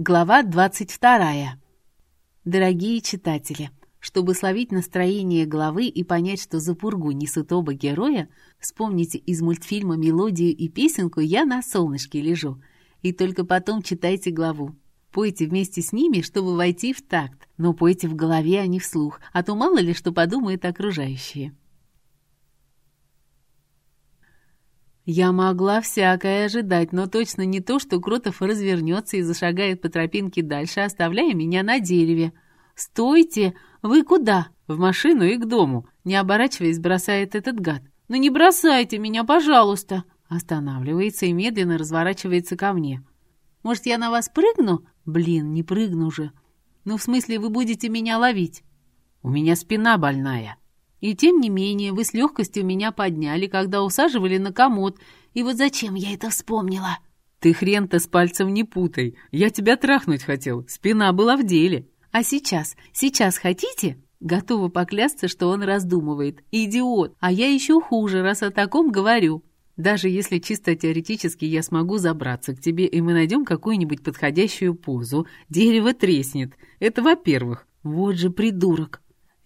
Глава 22. Дорогие читатели, чтобы словить настроение главы и понять, что за пургу несут оба героя, вспомните из мультфильма мелодию и песенку «Я на солнышке лежу», и только потом читайте главу. Пойте вместе с ними, чтобы войти в такт, но пойте в голове, а не вслух, а то мало ли что подумают окружающие. Я могла всякое ожидать, но точно не то, что Кротов развернется и зашагает по тропинке дальше, оставляя меня на дереве. «Стойте! Вы куда?» «В машину и к дому», — не оборачиваясь, бросает этот гад. «Ну не бросайте меня, пожалуйста!» Останавливается и медленно разворачивается ко мне. «Может, я на вас прыгну?» «Блин, не прыгну же!» «Ну, в смысле, вы будете меня ловить?» «У меня спина больная», и тем не менее, вы с легкостью меня подняли, когда усаживали на комод. И вот зачем я это вспомнила?» «Ты хрен-то с пальцем не путай. Я тебя трахнуть хотел. Спина была в деле». «А сейчас? Сейчас хотите?» Готова поклясться, что он раздумывает. «Идиот! А я еще хуже, раз о таком говорю. Даже если чисто теоретически я смогу забраться к тебе, и мы найдем какую-нибудь подходящую позу, дерево треснет. Это во-первых. Вот же придурок!»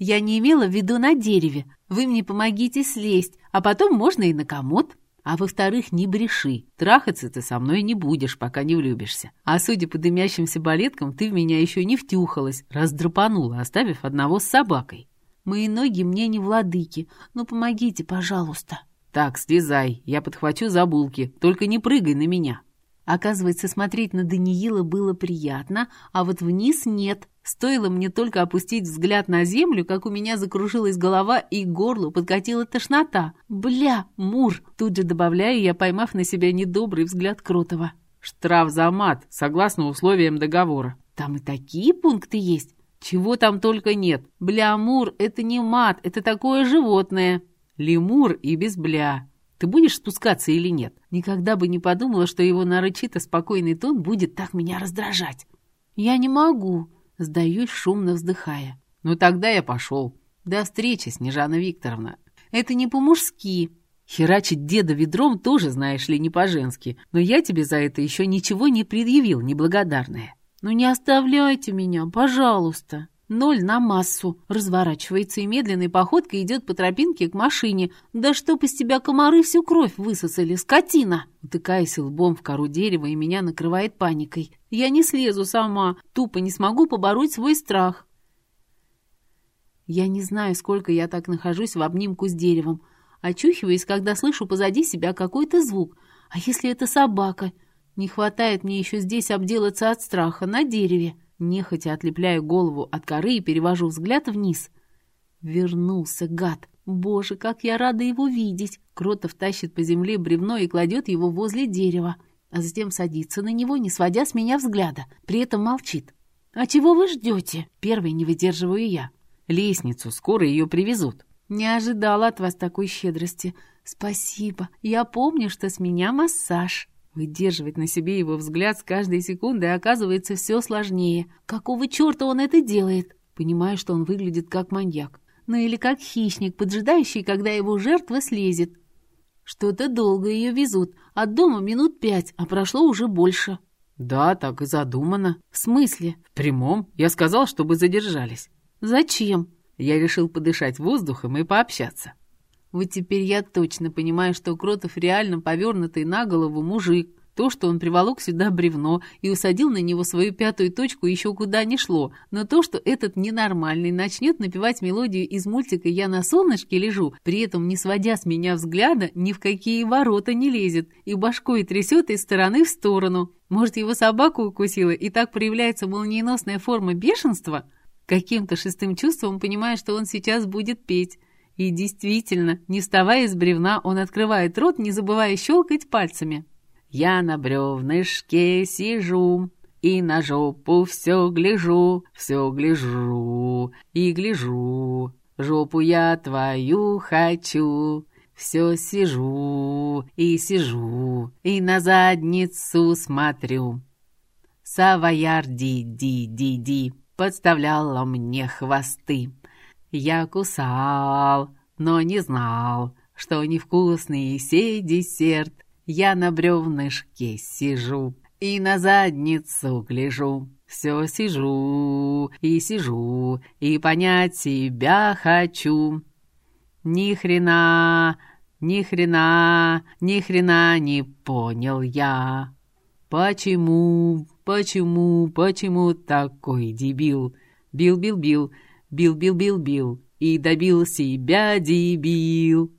Я не имела в виду на дереве. Вы мне помогите слезть, а потом можно и на комод. А во-вторых, не бреши. Трахаться ты со мной не будешь, пока не влюбишься. А судя по дымящимся балеткам, ты в меня еще не втюхалась, раздрапанула, оставив одного с собакой. Мои ноги мне не владыки. Ну, помогите, пожалуйста. Так, слезай, я подхвачу за булки. Только не прыгай на меня. Оказывается, смотреть на Даниила было приятно, а вот вниз нет. Стоило мне только опустить взгляд на землю, как у меня закружилась голова и горло подкатила тошнота. «Бля, Мур!» Тут же добавляю я, поймав на себя недобрый взгляд Кротова. «Штраф за мат, согласно условиям договора». «Там и такие пункты есть?» «Чего там только нет. Бля, Мур, это не мат, это такое животное». «Лемур и без бля». Ты будешь спускаться или нет? Никогда бы не подумала, что его нарочито спокойный тон будет так меня раздражать. Я не могу, сдаюсь, шумно вздыхая. Ну тогда я пошел. До встречи, Снежана Викторовна. Это не по-мужски. Херачить деда ведром тоже, знаешь ли, не по-женски. Но я тебе за это еще ничего не предъявил, неблагодарная. Ну не оставляйте меня, пожалуйста. Ноль на массу. Разворачивается и медленной походкой идет по тропинке к машине. Да чтоб из тебя комары всю кровь высосали, скотина! Утыкаясь лбом в кору дерева, и меня накрывает паникой. Я не слезу сама, тупо не смогу побороть свой страх. Я не знаю, сколько я так нахожусь в обнимку с деревом. Очухиваюсь, когда слышу позади себя какой-то звук. А если это собака? Не хватает мне еще здесь обделаться от страха на дереве. Нехотя отлепляю голову от коры и перевожу взгляд вниз. Вернулся, гад! Боже, как я рада его видеть! Кротов тащит по земле бревно и кладет его возле дерева, а затем садится на него, не сводя с меня взгляда, при этом молчит. «А чего вы ждете?» Первый не выдерживаю я. «Лестницу, скоро ее привезут». «Не ожидала от вас такой щедрости. Спасибо. Я помню, что с меня массаж». Выдерживать на себе его взгляд с каждой секундой оказывается все сложнее. Какого черта он это делает? Понимаю, что он выглядит как маньяк. Ну или как хищник, поджидающий, когда его жертва слезет. Что-то долго ее везут. От дома минут пять, а прошло уже больше. Да, так и задумано. В смысле? В прямом. Я сказал, чтобы задержались. Зачем? Я решил подышать воздухом и пообщаться. Вот теперь я точно понимаю, что Кротов реально повернутый на голову мужик. То, что он приволок сюда бревно и усадил на него свою пятую точку, еще куда не шло. Но то, что этот ненормальный начнет напевать мелодию из мультика «Я на солнышке лежу», при этом не сводя с меня взгляда, ни в какие ворота не лезет и башкой трясет из стороны в сторону. Может, его собаку укусила, и так проявляется молниеносная форма бешенства? Каким-то шестым чувством понимаю, что он сейчас будет петь. И действительно, не вставая из бревна, он открывает рот, не забывая щелкать пальцами. «Я на бревнышке сижу, и на жопу все гляжу, все гляжу и гляжу. Жопу я твою хочу, все сижу и сижу, и на задницу смотрю. Савояр ди-ди-ди-ди подставляла мне хвосты. Я кусал, но не знал, что невкусный сей десерт. Я на бревнышке сижу и на задницу гляжу. Все сижу и сижу, и понять себя хочу. Ни хрена, ни хрена, ни хрена не понял я. Почему, почему, почему такой дебил? Бил, бил, бил, бил, бил, бил, бил, и добил себя дебил.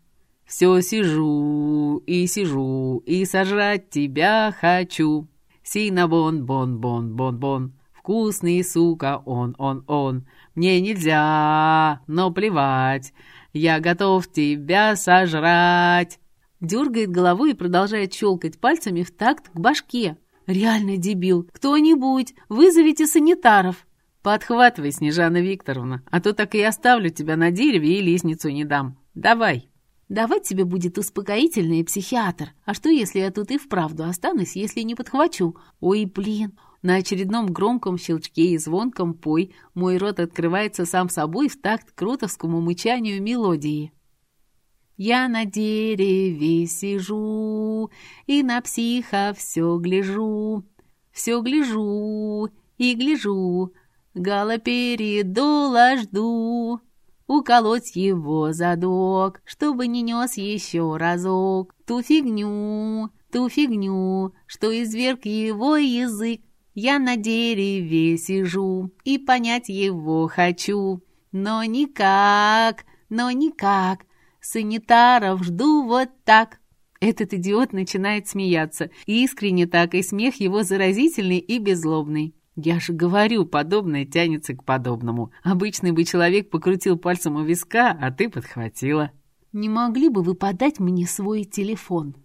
Все сижу и сижу, и сожрать тебя хочу. Синабон, бон, бон, бон, бон. Вкусный, сука, он, он, он. Мне нельзя, но плевать. Я готов тебя сожрать. Дергает головой и продолжает щелкать пальцами в такт к башке. Реально дебил. Кто-нибудь, вызовите санитаров. Подхватывай, Снежана Викторовна, а то так и оставлю тебя на дереве и лестницу не дам. Давай. Давать тебе будет успокоительный психиатр. А что, если я тут и вправду останусь, если не подхвачу? Ой, блин. На очередном громком щелчке и звонком «пой» мой рот открывается сам собой в такт крутовскому мычанию мелодии. Я на дереве сижу и на психа все гляжу, все гляжу и гляжу, галоперидола жду уколоть его задок, чтобы не нес еще разок ту фигню, ту фигню, что изверг его язык. Я на дереве сижу и понять его хочу, но никак, но никак, санитаров жду вот так. Этот идиот начинает смеяться, искренне так, и смех его заразительный и беззлобный. Я же говорю, подобное тянется к подобному. Обычный бы человек покрутил пальцем у виска, а ты подхватила. Не могли бы вы подать мне свой телефон?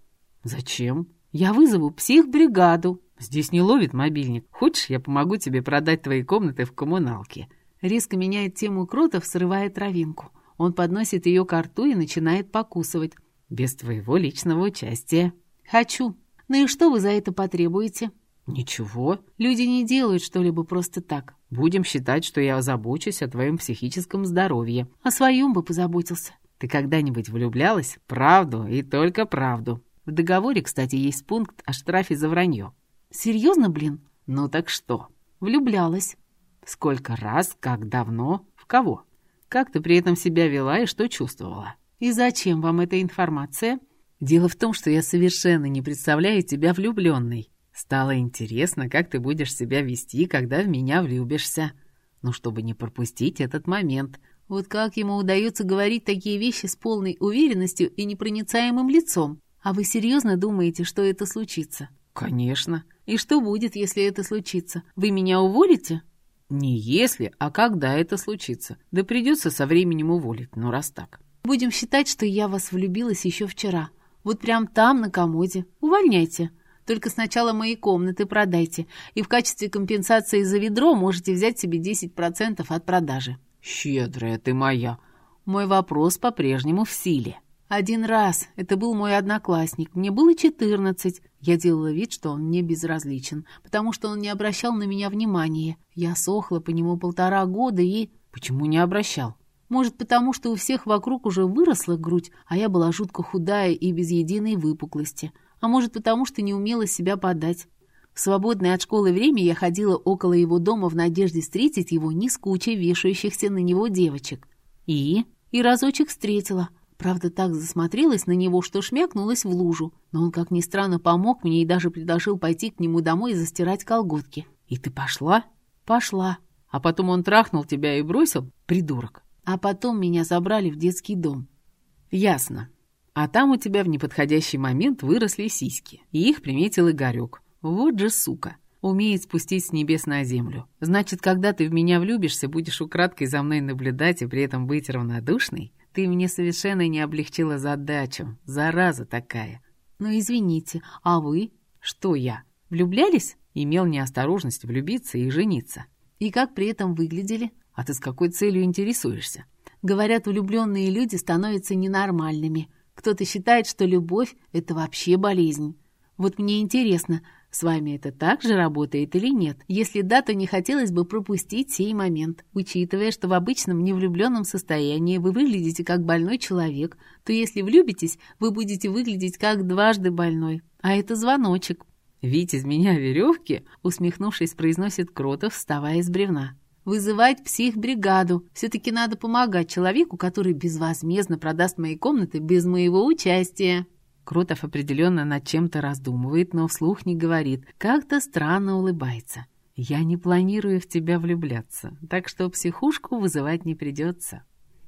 Зачем? Я вызову психбригаду. Здесь не ловит мобильник. Хочешь, я помогу тебе продать твои комнаты в коммуналке? Резко меняет тему Кротов, срывая травинку. Он подносит ее к рту и начинает покусывать. Без твоего личного участия. Хочу. Ну и что вы за это потребуете? «Ничего. Люди не делают что-либо просто так. Будем считать, что я озабочусь о твоем психическом здоровье. О своем бы позаботился. Ты когда-нибудь влюблялась? Правду и только правду. В договоре, кстати, есть пункт о штрафе за вранье. Серьезно, блин? Ну так что? Влюблялась. Сколько раз, как давно, в кого? Как ты при этом себя вела и что чувствовала? И зачем вам эта информация? Дело в том, что я совершенно не представляю тебя влюбленной. Стало интересно, как ты будешь себя вести, когда в меня влюбишься. Ну, чтобы не пропустить этот момент. Вот как ему удается говорить такие вещи с полной уверенностью и непроницаемым лицом? А вы серьезно думаете, что это случится? Конечно. И что будет, если это случится? Вы меня уволите? Не если, а когда это случится. Да придется со временем уволить, ну раз так. Будем считать, что я вас влюбилась еще вчера. Вот прям там, на комоде. Увольняйте. Только сначала мои комнаты продайте, и в качестве компенсации за ведро можете взять себе 10% от продажи». «Щедрая ты моя!» Мой вопрос по-прежнему в силе. Один раз, это был мой одноклассник, мне было 14. Я делала вид, что он мне безразличен, потому что он не обращал на меня внимания. Я сохла по нему полтора года и... Почему не обращал? Может, потому что у всех вокруг уже выросла грудь, а я была жутко худая и без единой выпуклости а может потому, что не умела себя подать. В свободное от школы время я ходила около его дома в надежде встретить его не с кучей вешающихся на него девочек. И? И разочек встретила. Правда, так засмотрелась на него, что шмякнулась в лужу. Но он, как ни странно, помог мне и даже предложил пойти к нему домой и застирать колготки. «И ты пошла?» «Пошла. А потом он трахнул тебя и бросил? Придурок. А потом меня забрали в детский дом». «Ясно. А там у тебя в неподходящий момент выросли сиськи, и их приметил Игорек. Вот же сука. Умеет спустить с небес на землю. Значит, когда ты в меня влюбишься, будешь украдкой за мной наблюдать и при этом быть равнодушной? Ты мне совершенно не облегчила задачу. Зараза такая. Ну, извините, а вы? Что я? Влюблялись? Имел неосторожность влюбиться и жениться. И как при этом выглядели? А ты с какой целью интересуешься? Говорят, влюбленные люди становятся ненормальными. Кто-то считает, что любовь — это вообще болезнь. Вот мне интересно, с вами это так же работает или нет? Если да, то не хотелось бы пропустить сей момент. Учитывая, что в обычном невлюбленном состоянии вы выглядите как больной человек, то если влюбитесь, вы будете выглядеть как дважды больной. А это звоночек. «Вить из меня веревки?» — усмехнувшись, произносит Кротов, вставая из бревна. «Вызывать психбригаду. Все-таки надо помогать человеку, который безвозмездно продаст мои комнаты без моего участия». Кротов определенно над чем-то раздумывает, но вслух не говорит. Как-то странно улыбается. «Я не планирую в тебя влюбляться, так что психушку вызывать не придется».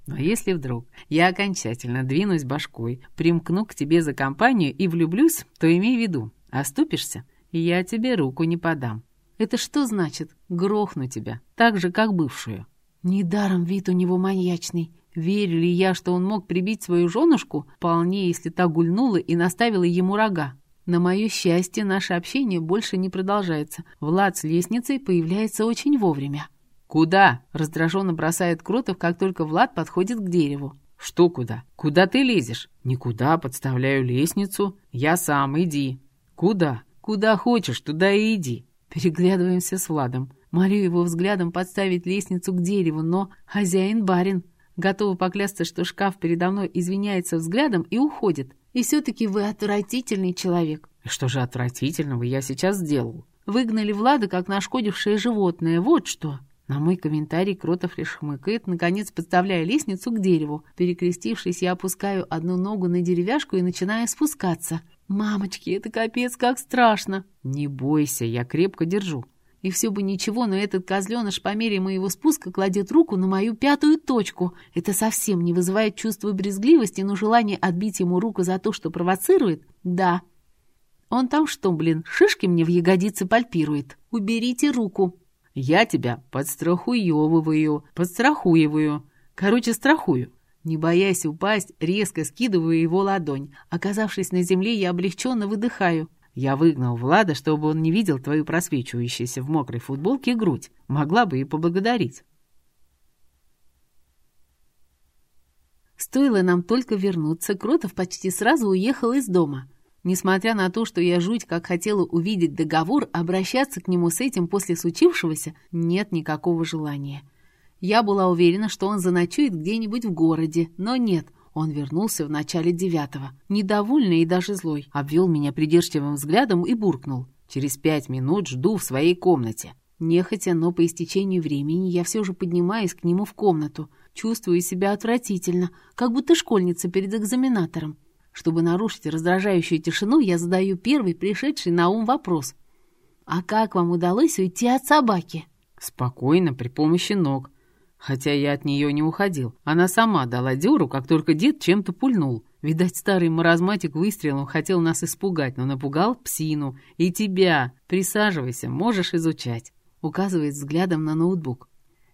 Но если вдруг я окончательно двинусь башкой, примкну к тебе за компанию и влюблюсь, то имей в виду, оступишься, я тебе руку не подам. Это что значит? Грохну тебя, так же, как бывшую. Недаром вид у него маньячный. Верю ли я, что он мог прибить свою женушку? Вполне, если та гульнула и наставила ему рога. На мое счастье, наше общение больше не продолжается. Влад с лестницей появляется очень вовремя. «Куда?» — раздраженно бросает Кротов, как только Влад подходит к дереву. «Что куда? Куда ты лезешь?» «Никуда, подставляю лестницу. Я сам, иди». «Куда?» «Куда хочешь, туда и иди». Переглядываемся с Владом. Молю его взглядом подставить лестницу к дереву, но хозяин барин. Готова поклясться, что шкаф передо мной извиняется взглядом и уходит. И все-таки вы отвратительный человек. Что же отвратительного я сейчас сделал? Выгнали Влада, как нашкодившее животное. Вот что. На мой комментарий Кротов лишь хмыкает, наконец подставляя лестницу к дереву. Перекрестившись, я опускаю одну ногу на деревяшку и начинаю спускаться. «Мамочки, это капец, как страшно!» «Не бойся, я крепко держу». И все бы ничего, но этот козленыш по мере моего спуска кладет руку на мою пятую точку. Это совсем не вызывает чувства брезгливости, но желание отбить ему руку за то, что провоцирует, да. Он там что, блин, шишки мне в ягодицы пальпирует. Уберите руку. Я тебя подстрахуевываю, подстрахуеваю. Короче, страхую. Не боясь упасть, резко скидываю его ладонь. Оказавшись на земле, я облегченно выдыхаю. Я выгнал Влада, чтобы он не видел твою просвечивающуюся в мокрой футболке грудь. Могла бы и поблагодарить. Стоило нам только вернуться, Кротов почти сразу уехал из дома. Несмотря на то, что я жуть как хотела увидеть договор, обращаться к нему с этим после случившегося нет никакого желания. Я была уверена, что он заночует где-нибудь в городе, но нет, он вернулся в начале девятого, недовольный и даже злой, обвел меня придирчивым взглядом и буркнул. «Через пять минут жду в своей комнате». Нехотя, но по истечению времени я все же поднимаюсь к нему в комнату. Чувствую себя отвратительно, как будто школьница перед экзаменатором. Чтобы нарушить раздражающую тишину, я задаю первый пришедший на ум вопрос. «А как вам удалось уйти от собаки?» «Спокойно, при помощи ног. Хотя я от нее не уходил. Она сама дала дёру, как только дед чем-то пульнул. Видать, старый маразматик выстрелом хотел нас испугать, но напугал псину. И тебя. Присаживайся, можешь изучать». Указывает взглядом на ноутбук.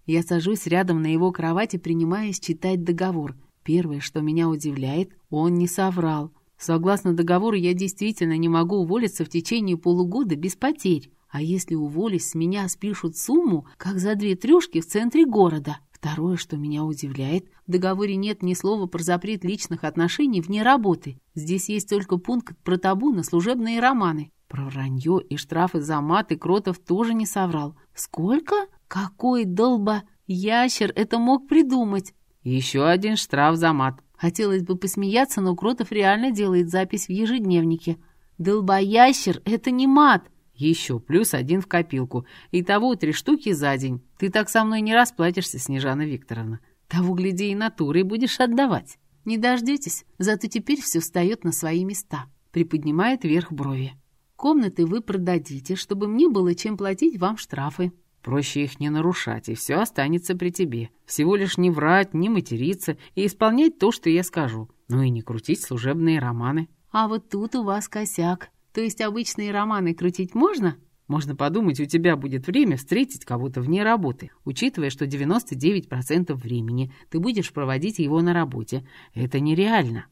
Я сажусь рядом на его кровати, принимаясь читать договор — Первое, что меня удивляет, он не соврал. Согласно договору, я действительно не могу уволиться в течение полугода без потерь. А если уволюсь, с меня спишут сумму, как за две трешки в центре города. Второе, что меня удивляет, в договоре нет ни слова про запрет личных отношений вне работы. Здесь есть только пункт про табу на служебные романы. Про вранье и штрафы за мат и Кротов тоже не соврал. Сколько? Какой долба ящер это мог придумать? Еще один штраф за мат. Хотелось бы посмеяться, но Кротов реально делает запись в ежедневнике. «Долбоящер — это не мат!» Еще плюс один в копилку. Итого три штуки за день. Ты так со мной не расплатишься, Снежана Викторовна. Того, гляди, и натурой будешь отдавать. Не дождетесь, зато теперь все встает на свои места. Приподнимает вверх брови. Комнаты вы продадите, чтобы мне было чем платить вам штрафы. Проще их не нарушать, и все останется при тебе. Всего лишь не врать, не материться и исполнять то, что я скажу. Ну и не крутить служебные романы. А вот тут у вас косяк. То есть обычные романы крутить можно? Можно подумать, у тебя будет время встретить кого-то вне работы, учитывая, что 99% времени ты будешь проводить его на работе. Это нереально.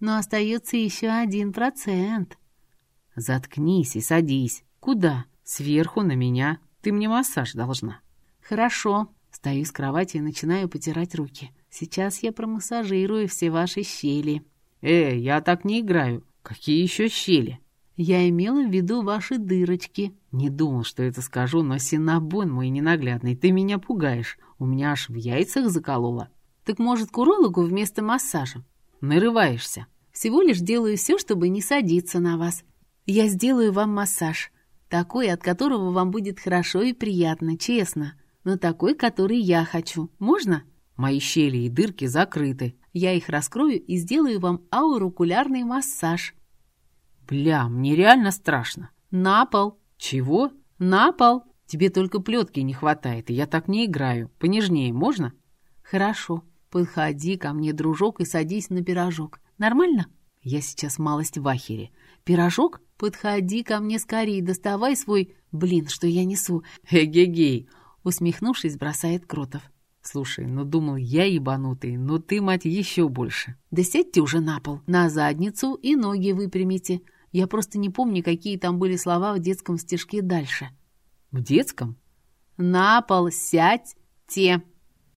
Но остается еще один процент. Заткнись и садись. Куда? Сверху на меня. Ты мне массаж должна». «Хорошо». Стою с кровати и начинаю потирать руки. «Сейчас я промассажирую все ваши щели». «Э, я так не играю. Какие еще щели?» «Я имела в виду ваши дырочки». «Не думал, что это скажу, но синабон мой ненаглядный, ты меня пугаешь. У меня аж в яйцах закололо». «Так, может, к урологу вместо массажа?» «Нарываешься». «Всего лишь делаю все, чтобы не садиться на вас. Я сделаю вам массаж. Такой, от которого вам будет хорошо и приятно, честно. Но такой, который я хочу. Можно? Мои щели и дырки закрыты. Я их раскрою и сделаю вам аурокулярный массаж. Бля, мне реально страшно. На пол. Чего? На пол. Тебе только плетки не хватает, и я так не играю. Понежнее можно? Хорошо. Подходи ко мне, дружок, и садись на пирожок. Нормально? Я сейчас малость в ахере. Пирожок? Подходи ко мне скорее, доставай свой... Блин, что я несу? Эгегей! Усмехнувшись, бросает Кротов. Слушай, ну думал, я ебанутый, но ты, мать, еще больше. Да сядьте уже на пол, на задницу и ноги выпрямите. Я просто не помню, какие там были слова в детском стишке дальше. В детском? На пол сядьте.